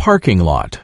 Parking lot.